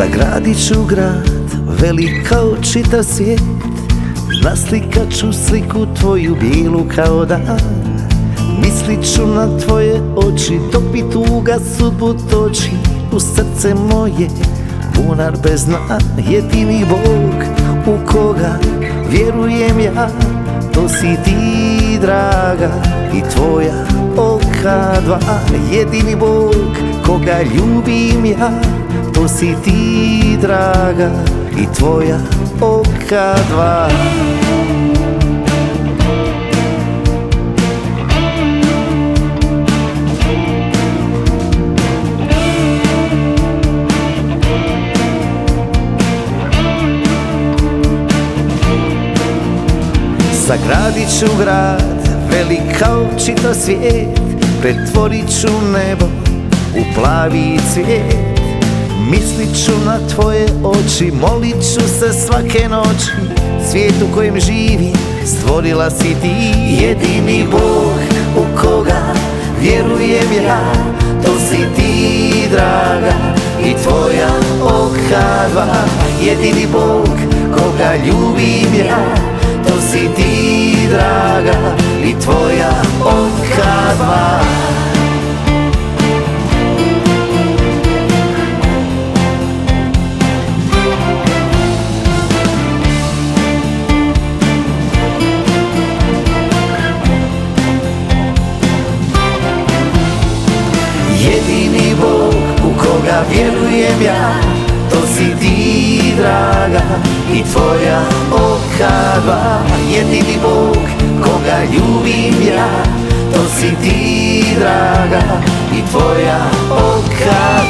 Sagradit ću grad, velik kao čita svijet. Naslikat ću sliku tvoju bijelu kao dan. Mislit ću na tvoje oči, mi tuga sudbu toči. U srce moje, bunar bez dna, jedini Bog U koga vjerujem ja, to si ti draga I tvoja oka dva, jedini Bog koga ljubim ja. To si ti draga i tvoja oka dva. Sagradit ću grad, velik kao čito svijet Pretvorit ću nebo u plavi cvijet. Mislit ću na tvoje oči, molit ću se svake noći. Svijet u kojem živim, stvorila si ti. Jedini Bog U koga vjerujem ja, to si ti draga I tvoja oka dva, jedini Bog koga ljubim ja To si ti draga i tvoja oka koga vjerujem ja. To si ti draga i tvoja oka dva Jedini Bog koga ljubim ja. To si ti draga i tvoja oka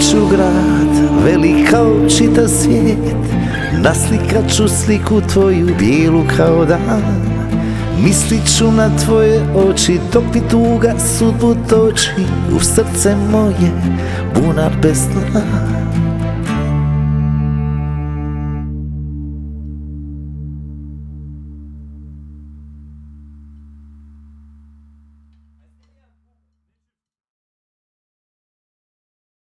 ću grad, velik kao čita svijet. Naslikat ću sliku tvoju bijelu kao dan. Mislit ću na tvoje oči, dok mi tuga sudbu toči U srce moje, bunar bez dna